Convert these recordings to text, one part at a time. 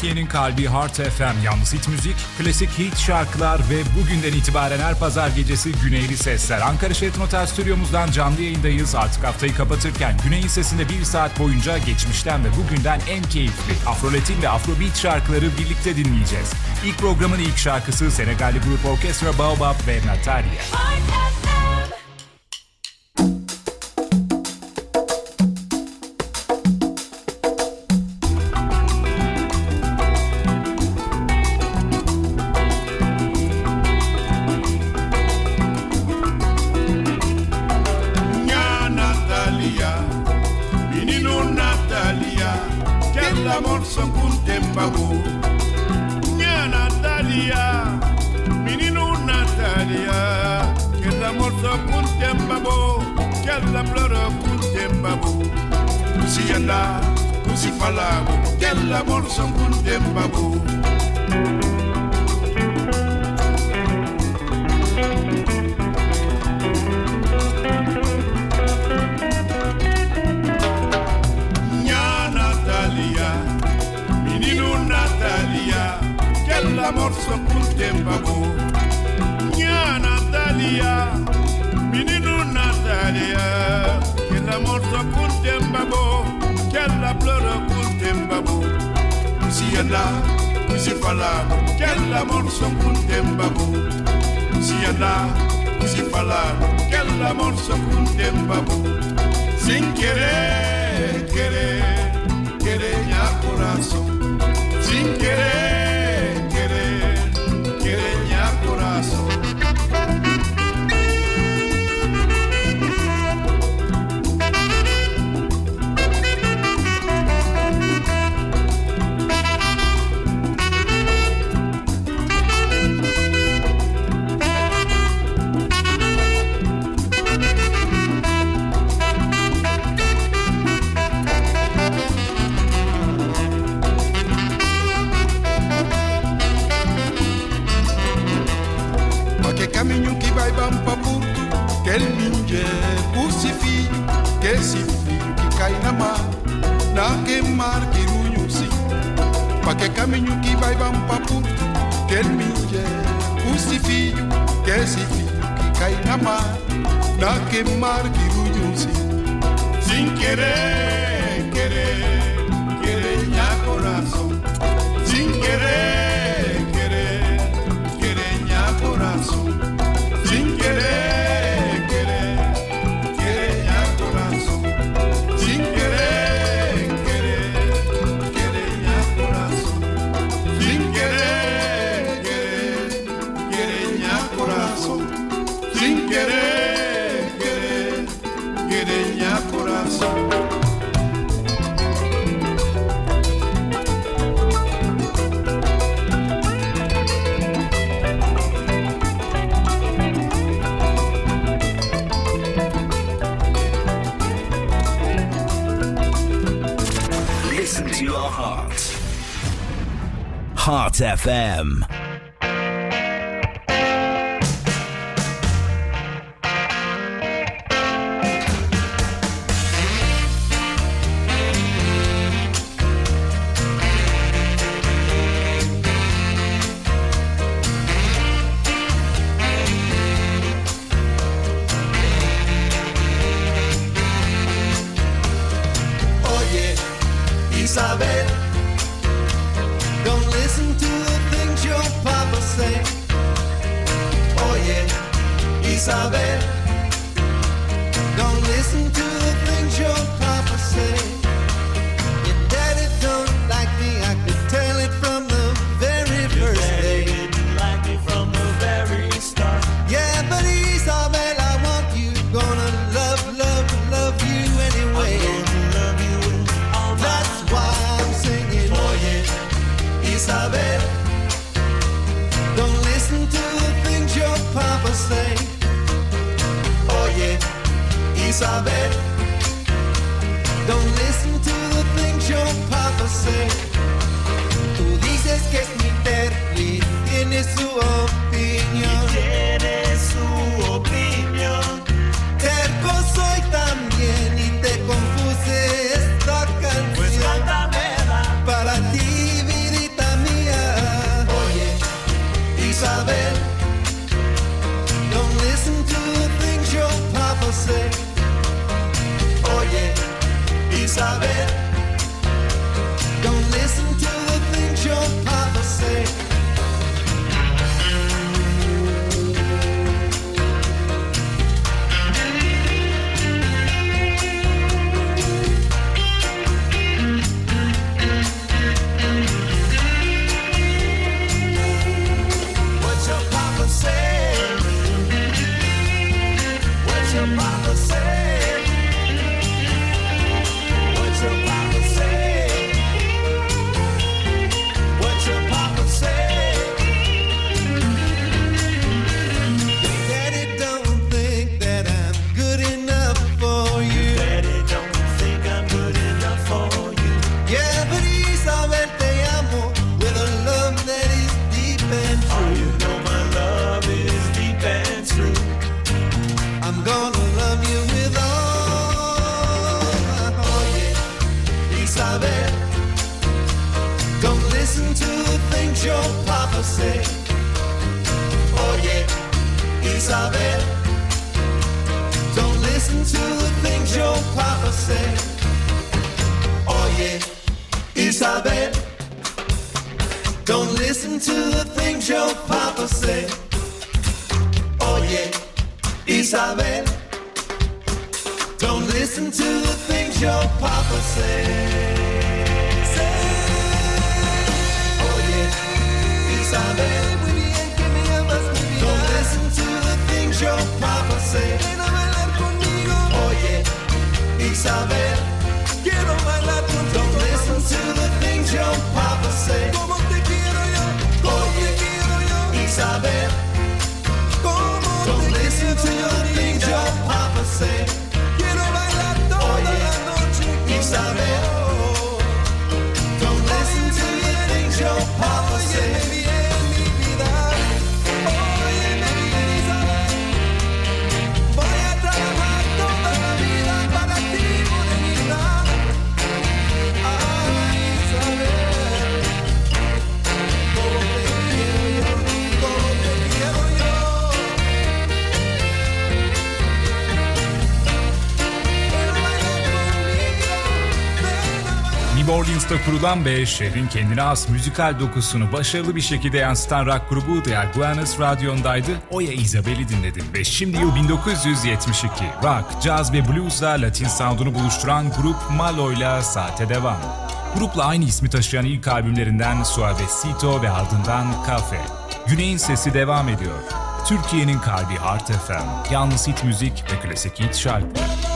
Türkiye'nin kalbi Heart FM, yalnız hit müzik, klasik hit şarkılar ve bugünden itibaren her pazar gecesi Güneyli Sesler. Ankara Şehit Noter Stüdyomuzdan canlı yayındayız. Artık haftayı kapatırken Güney'in sesinde bir saat boyunca geçmişten ve bugünden en keyifli Afroletin ve Afrobeat şarkıları birlikte dinleyeceğiz. İlk programın ilk şarkısı Senegalli grup Orkestra Baobab ve Natalia. Heart FM. Mama said. Orleans'ta kurulan ve şehrin kendine has müzikal dokusunu başarılı bir şekilde yansıtan rock grubu The Iguanas radyondaydı. Oya Isabel'i dinledin ve şimdi yıl 1972. Rock, jazz ve bluesla Latin sound'unu buluşturan grup Malo'yla saate devam. Grupla aynı ismi taşıyan ilk albümlerinden Suavecito ve ardından Cafe. Güney'in sesi devam ediyor. Türkiye'nin kalbi Heart FM, yalnız hit müzik ve klasik hit şarkılar.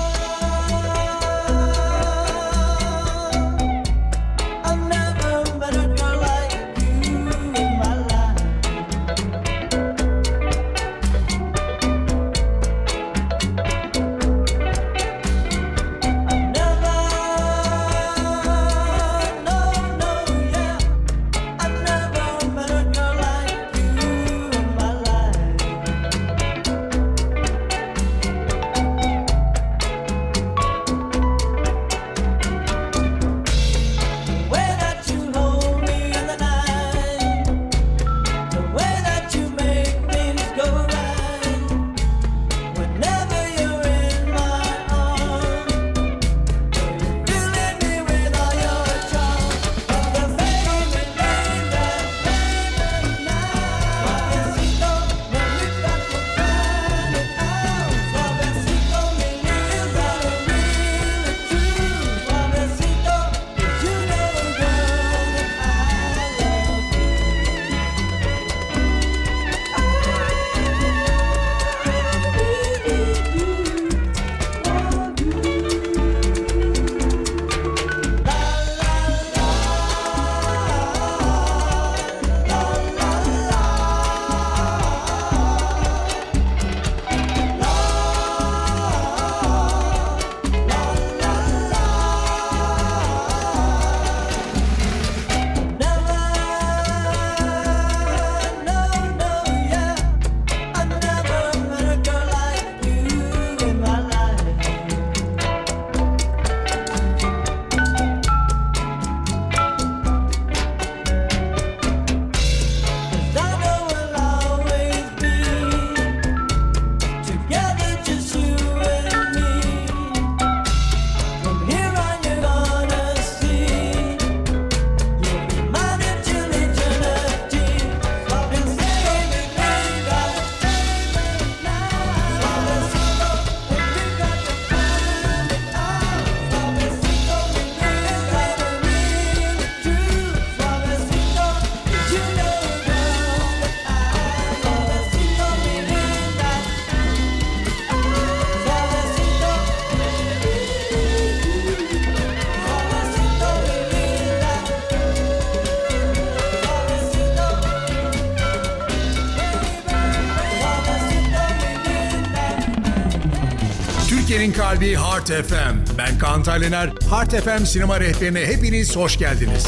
Kalbi Heart FM. Ben Kaan Taylener. Heart FM sinema rehberine hepiniz hoş geldiniz.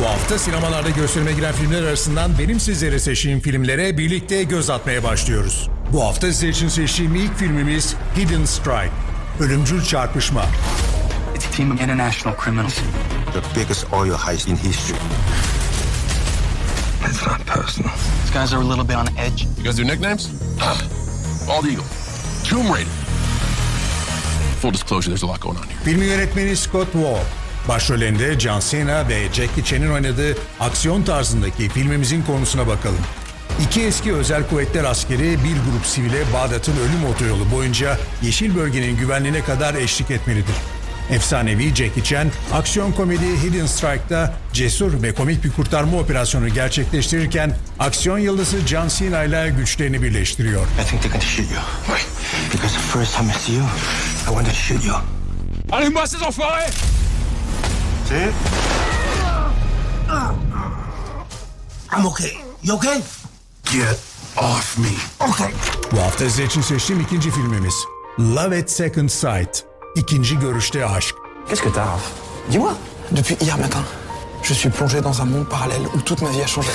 Bu hafta sinemalarda gösterime giren filmler arasından benim sizlere seçtiğim filmlere birlikte göz atmaya başlıyoruz. Bu hafta size için seçtiğim ilk filmimiz Hidden Strike. Ölümcül Çarpışma. It's a team of international criminals. the biggest oil heist in history. It's not personal. These guys are a little bit on edge. You guys do nicknames? Bald Eagle. Tomb Raider. Full disclosure, there's a lot going on here. Filmin yönetmeni Scott Wall. Başrollerinde John Cena ve Jackie Chan'ın oynadığı aksiyon tarzındaki filmimizin konusuna bakalım. İki eski özel kuvvetler askeri bir grup sivile Bağdat'ın ölüm otoyolu boyunca Yeşil Bölgenin güvenliğine kadar eşlik etmelidir. Efsanevi Jackie Chan, aksiyon komedi Hidden Strike'da cesur ve komik bir kurtarma operasyonu gerçekleştirirken aksiyon yıldızı John Cena ile güçlerini birleştiriyor. I think they're gonna shoot you. Why? Because the first time I see you, I wanted to shoot you. Allez-moi ces enfoirés I'm okay. You okay? Get off me. Okay. Bu hafta size için seçtiğim ikinci filmimiz Love at Second Sight. İkinci görüşte aşk. Qu'est-ce que t'as, Raph Dis-moi. Depuis hier matin, je suis plongé dans un monde parallèle où toute ma vie a changé.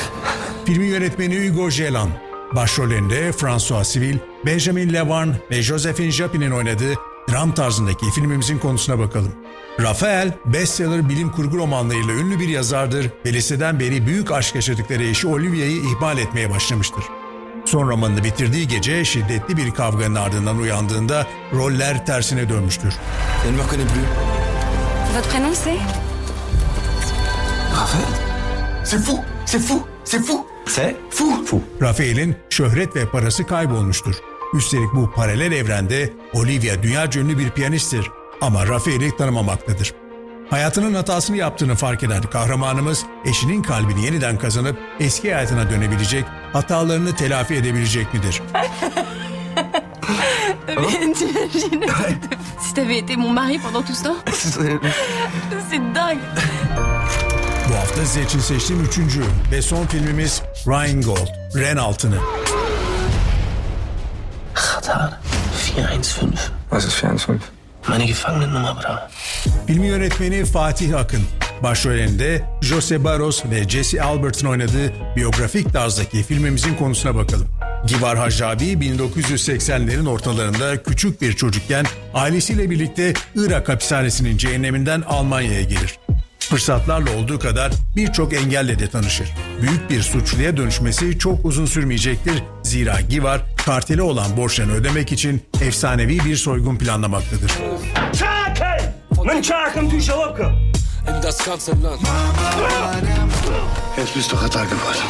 Filmin yönetmeni Hugo Jelan. Başrollerinde François Civil, Benjamin Levan ve Josephine Japin'in oynadığı dram tarzındaki filmimizin konusuna bakalım. Rafael, bestseller bilim kurgu romanlarıyla ünlü bir yazardır ve liseden beri büyük aşk yaşadıkları eşi Olivia'yı ihmal etmeye başlamıştır. Son romanını bitirdiği gece şiddetli bir kavganın ardından uyandığında roller tersine dönmüştür. Elle ne me reconnaît plus. Votre prénom c'est Raphaël C'est fou C'est fou C'est fou C'est fou Fou. Rafael'in şöhret ve parası kaybolmuştur. Üstelik bu paralel evrende Olivia dünya ünlü bir piyanisttir ama Rafael'i tanımamaktadır. Hayatının hatasını yaptığını fark eden kahramanımız eşinin kalbini yeniden kazanıp eski hayatına dönebilecek, hatalarını telafi edebilecek midir? Si t'avais été mon mari pendant tout ce temps C'est dingue Bu hafta size için seçtiğim üçüncü ve son filmimiz Ryan Gold, Ren Altını. Radar 415. Was ist 415? Meine Gefangenennummer, Bra. Filmi yönetmeni Fatih Akın. Başrollerinde Jose Barros ve Jesse Albert'ın oynadığı biyografik tarzdaki filmimizin konusuna bakalım. Givar Haccabi 1980'lerin ortalarında küçük bir çocukken ailesiyle birlikte Irak hapishanesinin cehenneminden Almanya'ya gelir. Fırsatlarla olduğu kadar birçok engelle de tanışır. Büyük bir suçluya dönüşmesi çok uzun sürmeyecektir. Zira Givar karteli olan borçlarını ödemek için efsanevi bir soygun planlamaktadır. In das ganze Land. Jetzt bist du Radar geworden.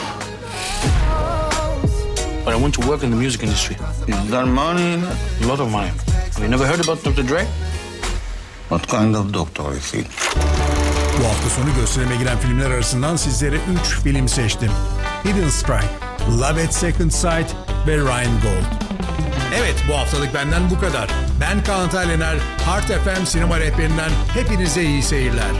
But I want to work in the music industry. Is there money in it? A lot of money. Have you never heard about Dr. Dre? What kind of doctor is he? Bu hafta sonu gösterime giren filmler arasından sizlere 3 film seçtim. Hidden Strike, Love at Second Sight ve Ryan Gold. Evet bu haftalık benden bu kadar. Ben Kaan Taylener, Heart FM sinema rehberinden hepinize iyi seyirler.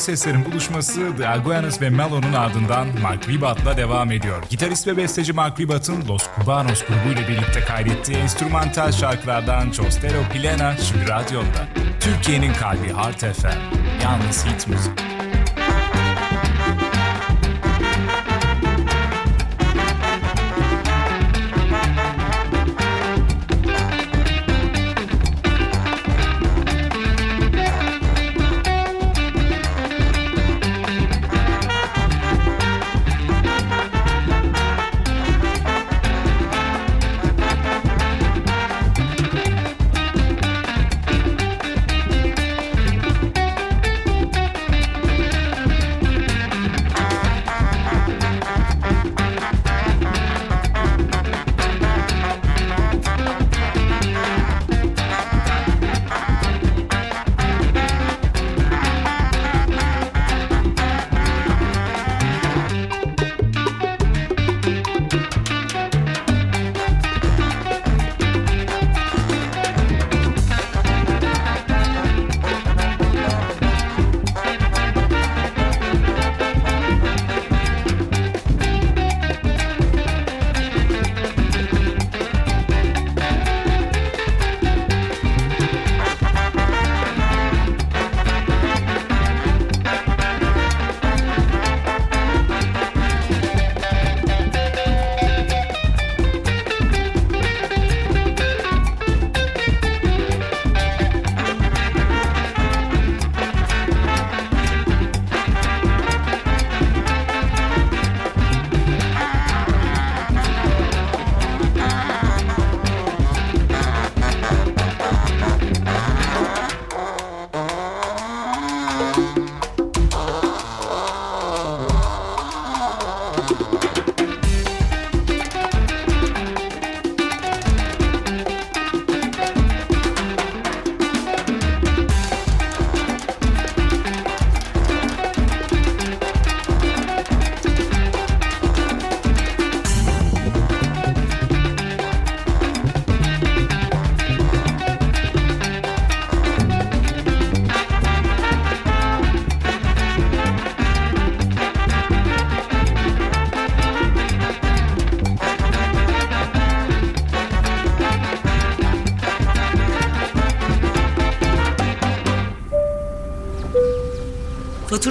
Seslerin buluşması The Aguanas ve Melo'nun ardından Mark Ribat'la devam ediyor. Gitarist ve besteci Mark Ribat'ın Los Cubanos grubuyla birlikte kaydettiği enstrümantal şarkılardan Chostero Pilena şimdi radyonda. Türkiye'nin kalbi Heart FM. Yalnız hit müzik.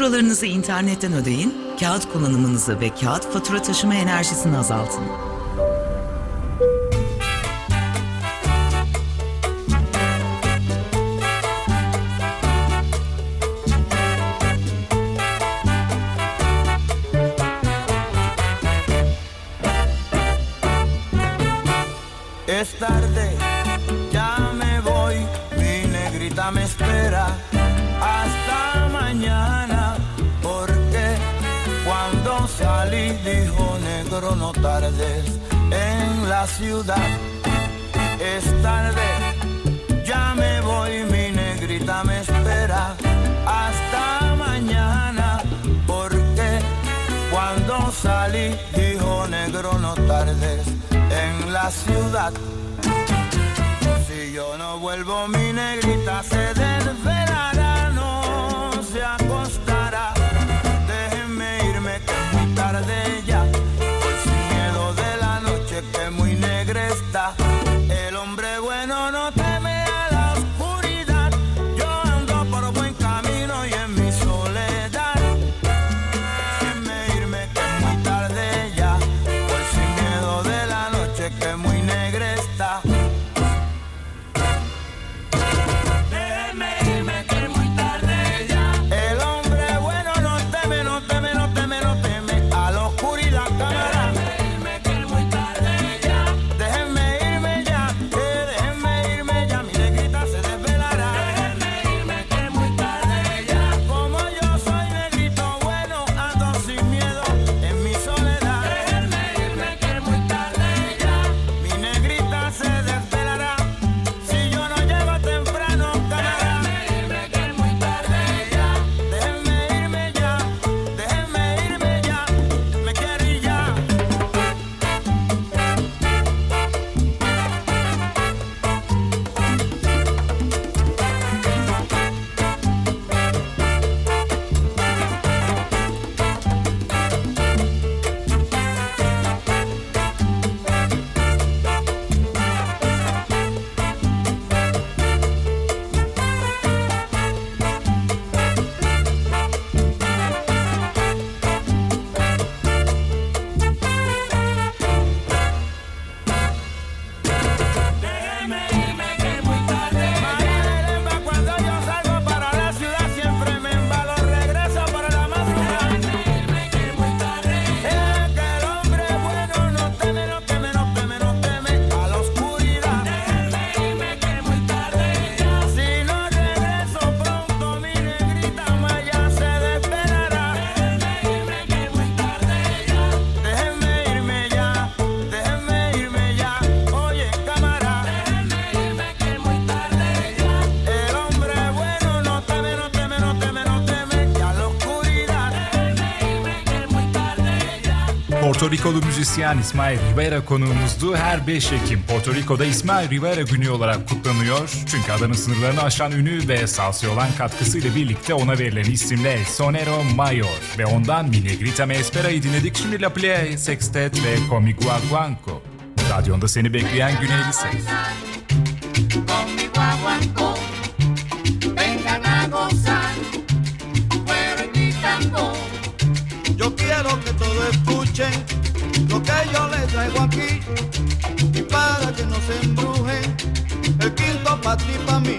Faturalarınızı internetten ödeyin, kağıt kullanımınızı ve kağıt fatura taşıma enerjisini azaltın. En la ciudad. Es tarde, ya me voy, mi negrita me espera hasta mañana, porque cuando salí dijo negro no tardes en la ciudad. Si yo no vuelvo, mi negrita se Porto Rikolu müzisyen İsmail Rivera konuğumuzdu. Her 5 Ekim Porto Riko'da İsmail Rivera günü olarak kutlanıyor. Çünkü adanın sınırlarını aşan ünü ve salsi olan katkısıyla birlikte ona verilen isimle Sonero Mayor. Ve ondan Mi Negrita Me Espera'yı dinledik. Şimdi La Play, Sextet ve Comigua Guanco. Radyonda seni bekleyen Güneyli Ses. Yo quiero que todos escuchen lo que yo les traigo aquí. Y para que no se embrujen, el quinto pa' ti, pa' mí.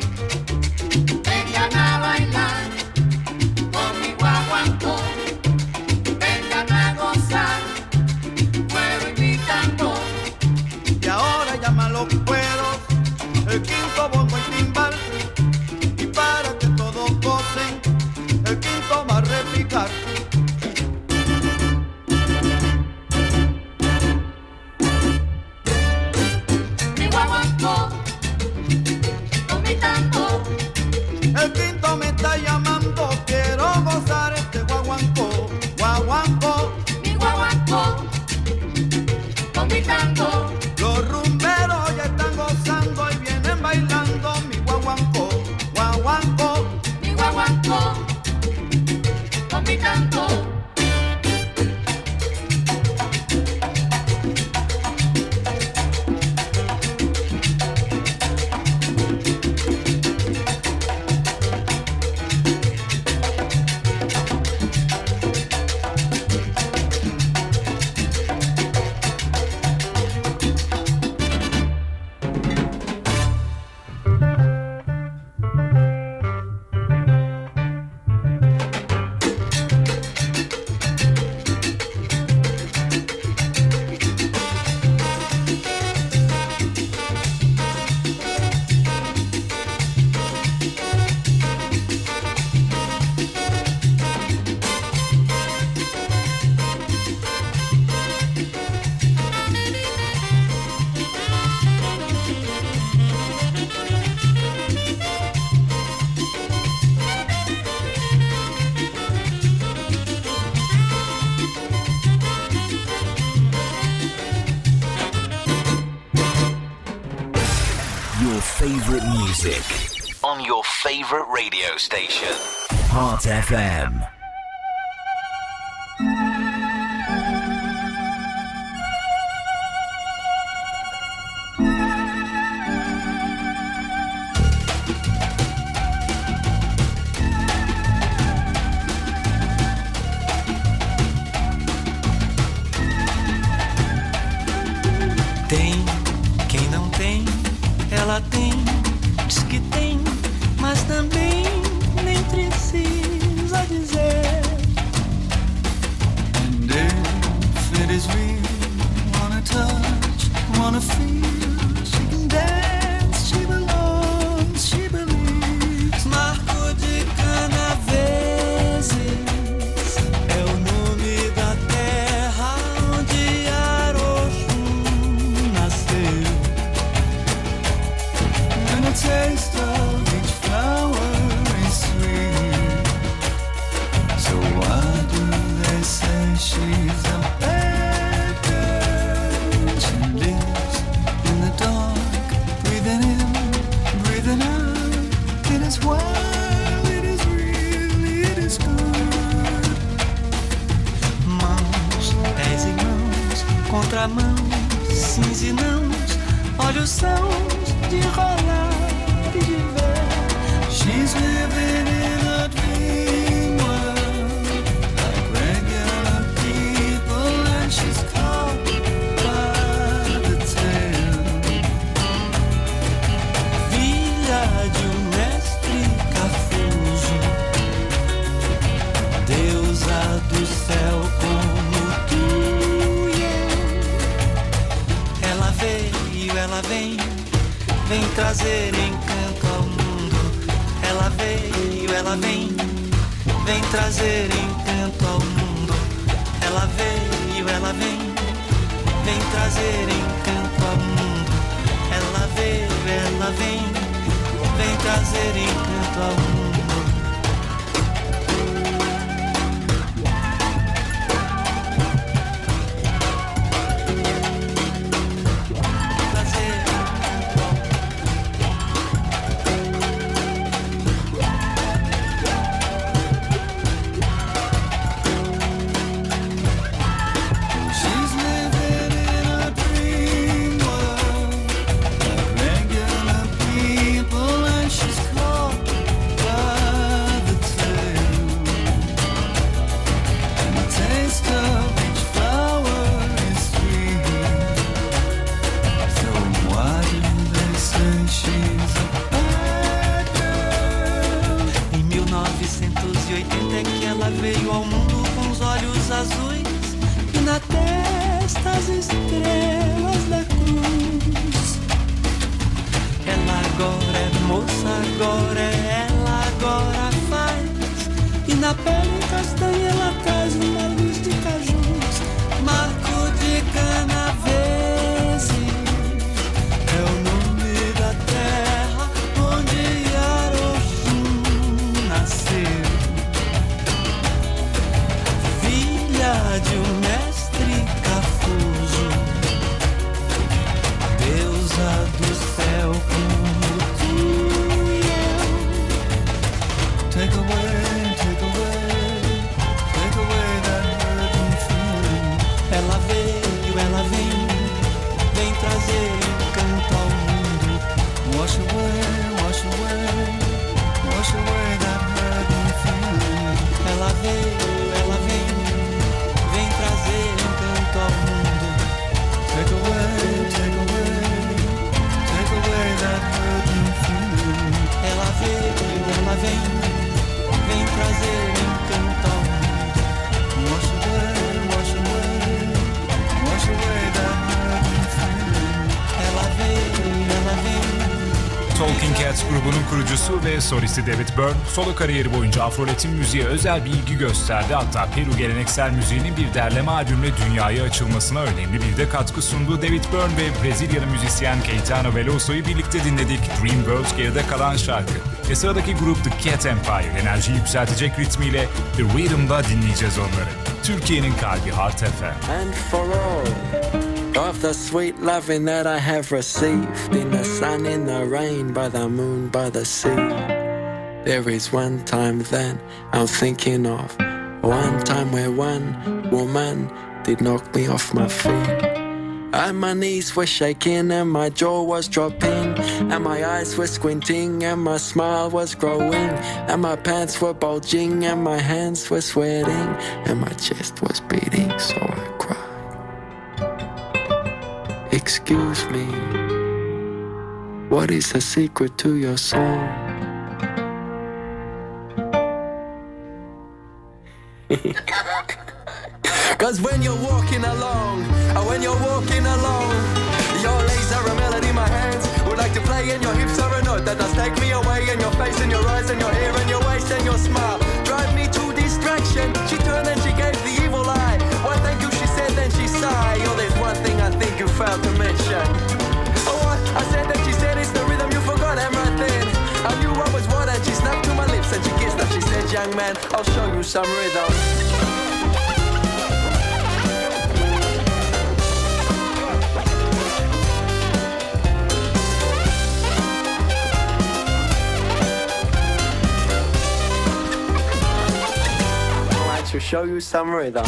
Music on your favorite radio station. Heart FM. Solisti David Byrne, solo kariyeri boyunca Afro-Latin müziğe özel bir ilgi gösterdi. Hatta Peru geleneksel müziğinin bir derleme albümle dünyaya açılmasına önemli bir de katkı sundu. David Byrne ve Brezilyalı müzisyen Caetano Veloso'yu birlikte dinledik. Dream World geride kalan şarkı. Ve sıradaki grup The Cat Empire enerjiyi yükseltecek ritmiyle The Rhythm'da dinleyeceğiz onları. Türkiye'nin kalbi Heart FM. and for all of the sweet loving that I have received in the sun, in the rain, by the moon, by the sea. There is one time then I'm thinking of, one time where one woman did knock me off my feet. And my knees were shaking and my jaw was dropping And my eyes were squinting and my smile was growing And my pants were bulging and my hands were sweating And my chest was beating so I cried Excuse me What is the secret to your song? Cause when you're walking along, or when you're walking along, your legs are a melody, my hands would like to play, and your hips are a note that does take me away, and your face, and your eyes, and your hair, and your waist, and your smile drive me to distraction. She turned and she gave the evil eye. Why, thank you, she said, then she sighed. Oh, there's one thing I think you failed young man, I'll show you some rhythm. To show you some rhythm.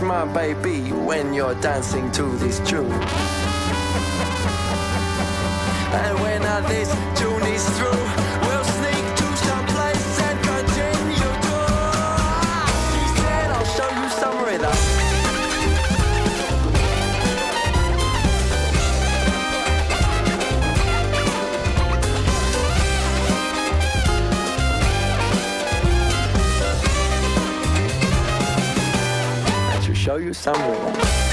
My baby when you're dancing to this tune. And when uh, this tune you some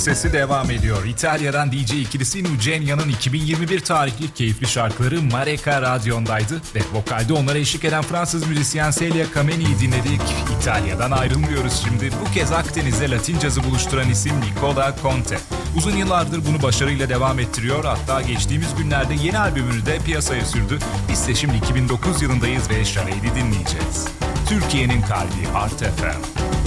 sesi devam ediyor. İtalya'dan DJ ikilisi Nugenia'nın 2021 tarihli keyifli şarkıları Mareka Radyon'daydı ve vokalde onlara eşlik eden Fransız müzisyen Celia Kameni'yi dinledik. İtalya'dan ayrılmıyoruz şimdi. Bu kez Akdeniz'de Latin cazı buluşturan isim Nicola Conte. Uzun yıllardır bunu başarıyla devam ettiriyor. Hatta geçtiğimiz günlerde yeni albümünü de piyasaya sürdü. Biz de şimdi 2009 yılındayız ve Şareyli dinleyeceğiz. Türkiye'nin kalbi Art FM.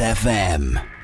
FM.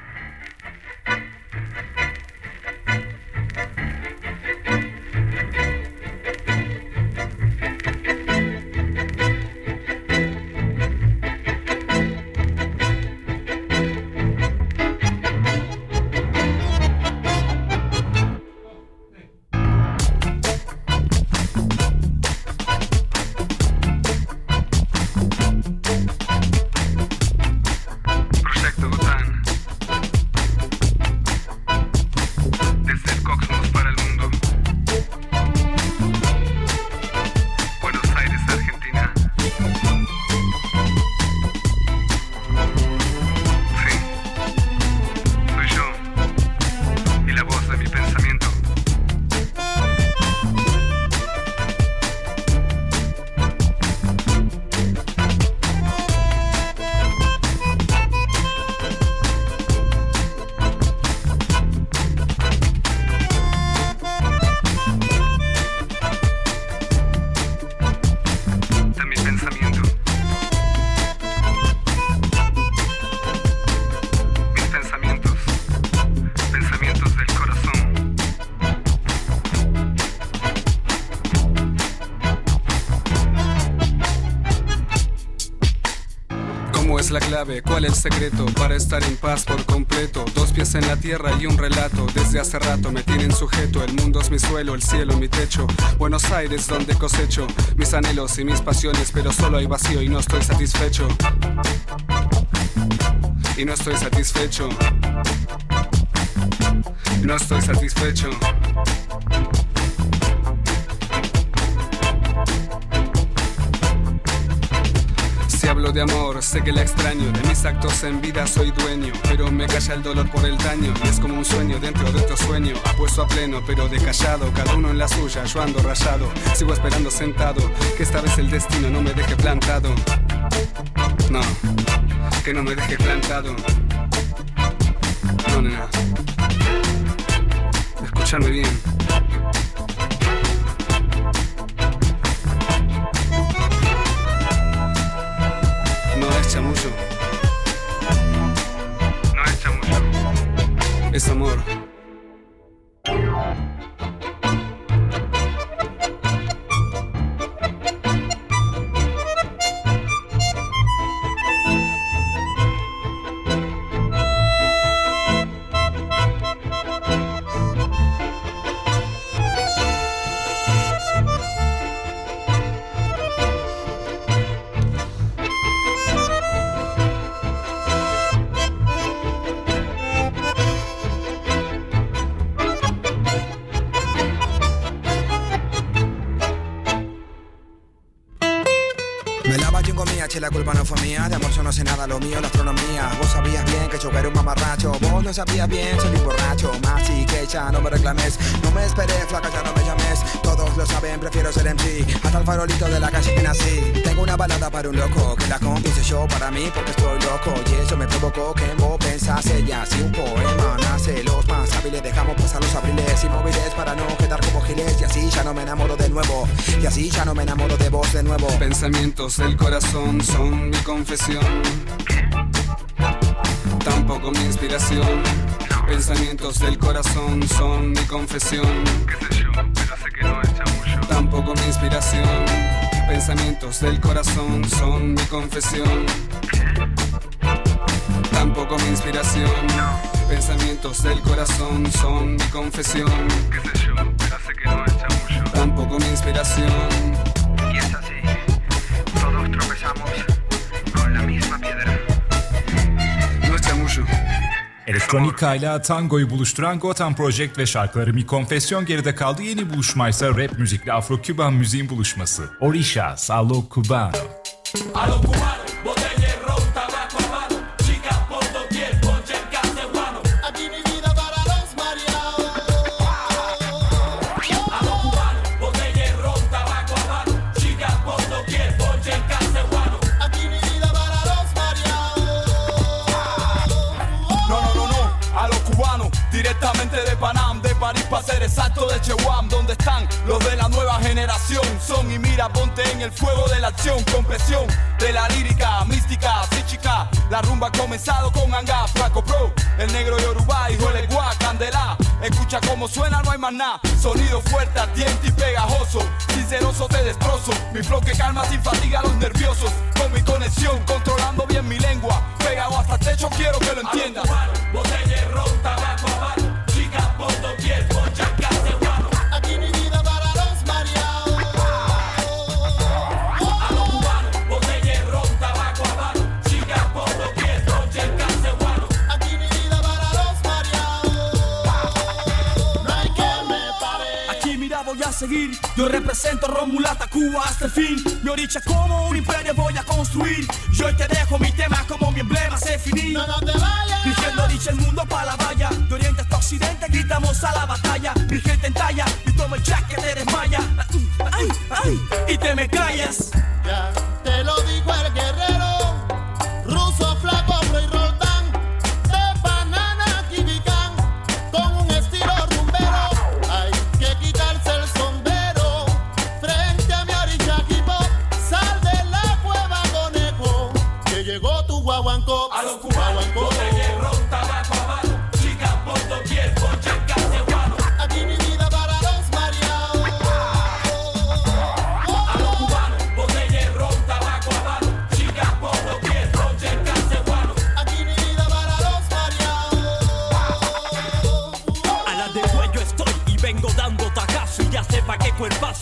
¿Cuál el secreto para estar en paz por completo? Dos pies en la tierra y un relato. Desde hace rato me tienen sujeto. El mundo es mi suelo, el cielo mi techo. Buenos Aires donde cosecho mis anhelos y mis pasiones, pero solo hay vacío y no estoy satisfecho. Y no estoy satisfecho. No estoy satisfecho. De amor, sé que la extraño. De mis actos en vida soy dueño, pero me calla el dolor por el daño. Y es como un sueño dentro de otro sueño. Apuesto a pleno, pero de callado. Cada uno en la suya, yo ando rayado. Sigo esperando sentado, que esta vez el destino no me deje plantado. No, que no me deje plantado. No, nena. Escúchame bien. Lo mío la astronomía. Vos sabías bien que yo era un mamarracho. Vos lo sabías bien, soy un borracho. Más y que ya no me reclames. No me esperé, flaca, ya no me llames. Todos lo saben, prefiero ser MC. Hasta el farolito de la calle que nací. Tengo una balada para un loco. Que la compuse yo para mí porque estoy loco. Y eso me provocó que en vos pensase ya. Si un poema nace, los más hábiles dejamos pasar los abriles inmóviles para no quedar como giles. Y así ya no me enamoro de nuevo. Y así ya no me enamoro de vos de nuevo. Pensamientos del corazón son mi confesión. Tampoco mi inspiración. Pensamientos del corazón son mi confesión. Tampoco mi inspiración. Pensamientos del corazón son mi confesión. Tampoco mi inspiración. Pensamientos del corazón son mi confesión. Tampoco mi inspiración. Y es así, todos tropezamos con la misma piedra. No es chamullo. Elektronika ile tangoyu buluşturan Gotham Project ve şarkıları Mi Confession geride kaldı. Yeni buluşmaysa rap müzikle Afro-Küban müziğin buluşması. Orishas, Alo Cubano. A los el fuego de la acción, con presión de la lírica, mística, psíquica. La rumba ha comenzado con Anga, Flaco Pro, el negro Yoruba, hijo el Guá, Candela. Escucha cómo suena, no hay más nada. Sonido fuerte, ardiente y pegajoso. Sinceroso te destrozo. Mi flow que calma sin fatiga a los nerviosos. Con mi conexión, controlando bien mi lengua. Pegado hasta el techo, quiero que lo Yo represento Romulata Cuba hasta el fin. Mi oricha como un imperio voy a construir. Y hoy te dejo mi tema como mi emblema se finí No, no te vayas. Dicha el mundo para la valla. De oriente hasta occidente gritamos a la batalla. Mi gente en talla y toma el jack que te desmaya. Ay, ay, y te me callas. Ya sepa qué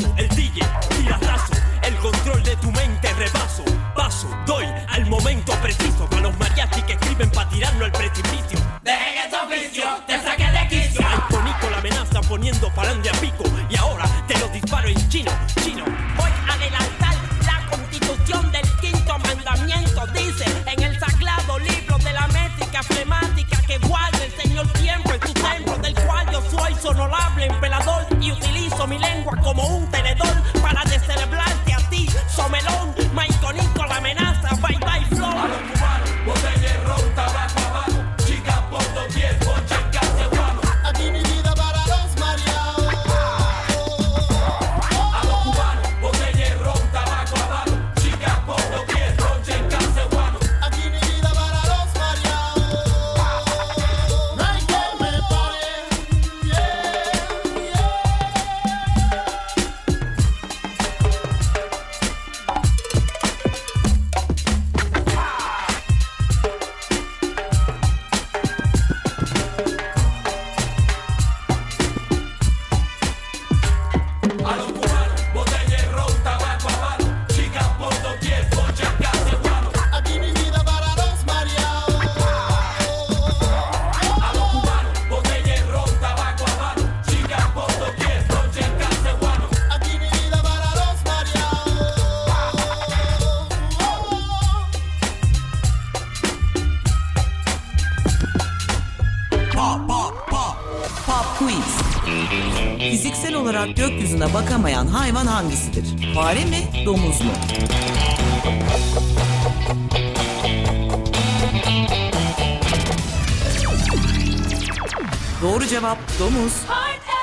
tadına bakamayan hayvan hangisidir? Fare mi, domuz mu? Doğru cevap domuz. Parti!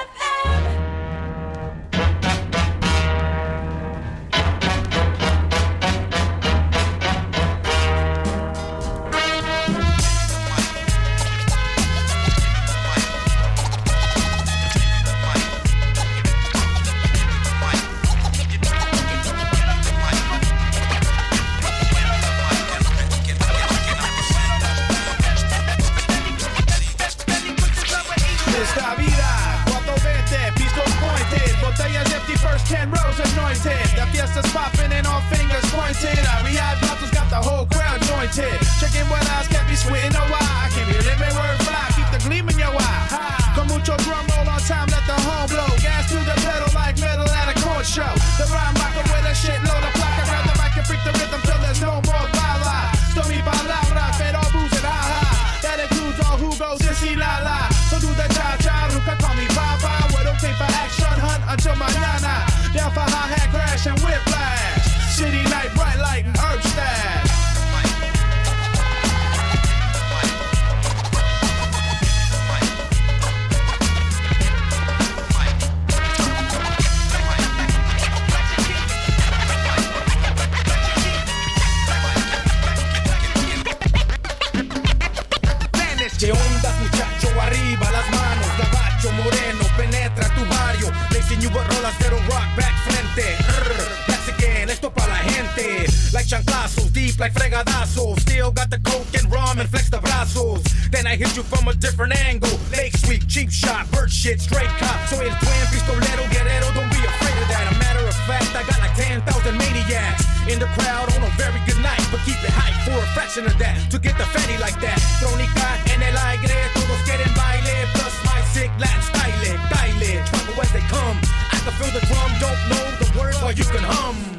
Then I hit you from a different angle. Lake sweep, cheap shot, bird shit, straight cop. Soy el plan pistolero, guerrero, don't be afraid of that. A matter of fact, I got like 10,000 maniacs in the crowd on a very good night. But keep it hype for a fraction of that to get the fatty like that. Trónica en el aire, todos quieren baile. Plus my sick Latin style, Dialect. Trouble as they come. I can feel the drum, don't know the words, or you can hum.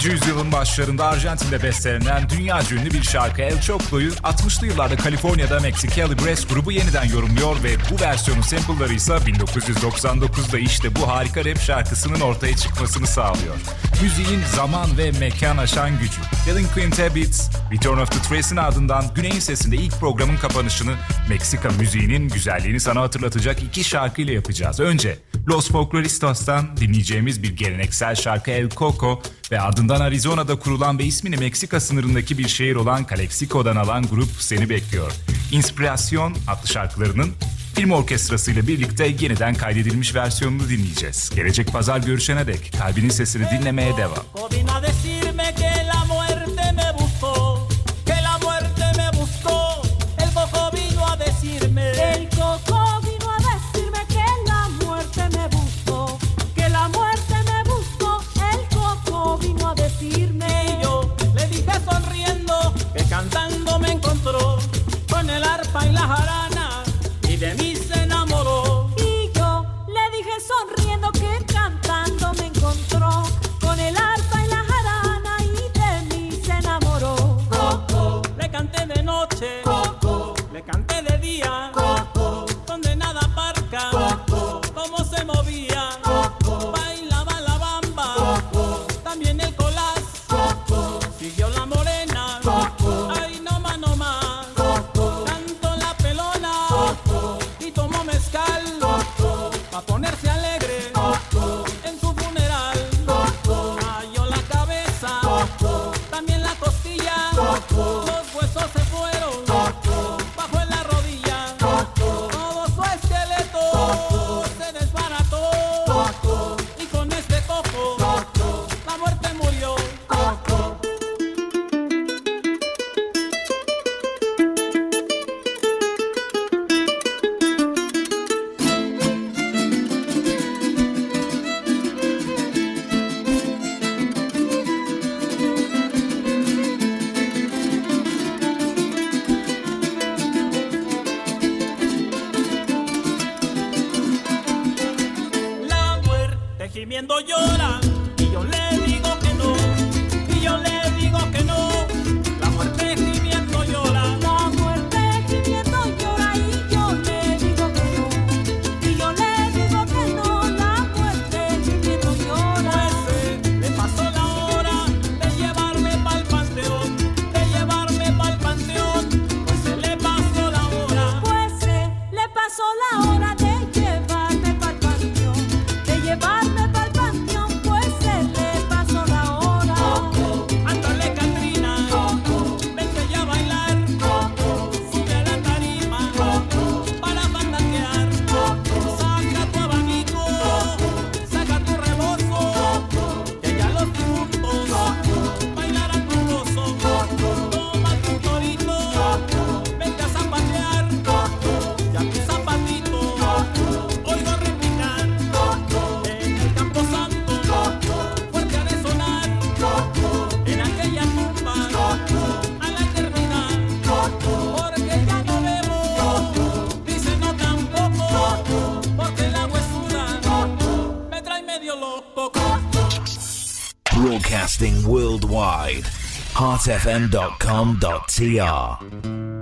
20. yüzyılın başlarında Arjantin'de bestelenen dünya ünlü bir şarkı El Choclo'yu 60'lı yıllarda Kaliforniya'da Mexicali Brass grubu yeniden yorumluyor ve bu versiyonun sample'ları ise 1999'da işte bu harika rap şarkısının ortaya çıkmasını sağlıyor. Müziğin zaman ve mekan aşan gücü. Delinquent Habits, Return of the Trace'in ardından Güney'in sesinde ilk programın kapanışını Meksika müziğinin güzelliğini sana hatırlatacak iki şarkıyla yapacağız. Önce Los Folkloristas'tan dinleyeceğimiz bir geleneksel şarkı El Coco, ve ardından Arizona'da kurulan ve ismini Meksika sınırındaki bir şehir olan Calexico'dan alan grup seni bekliyor. İnspirasyon adlı şarkılarının film orkestrasıyla birlikte yeniden kaydedilmiş versiyonunu dinleyeceğiz. Gelecek pazar görüşene dek kalbinin sesini dinlemeye devam. baila jarana y de mí worldwide. heartfm.com.tr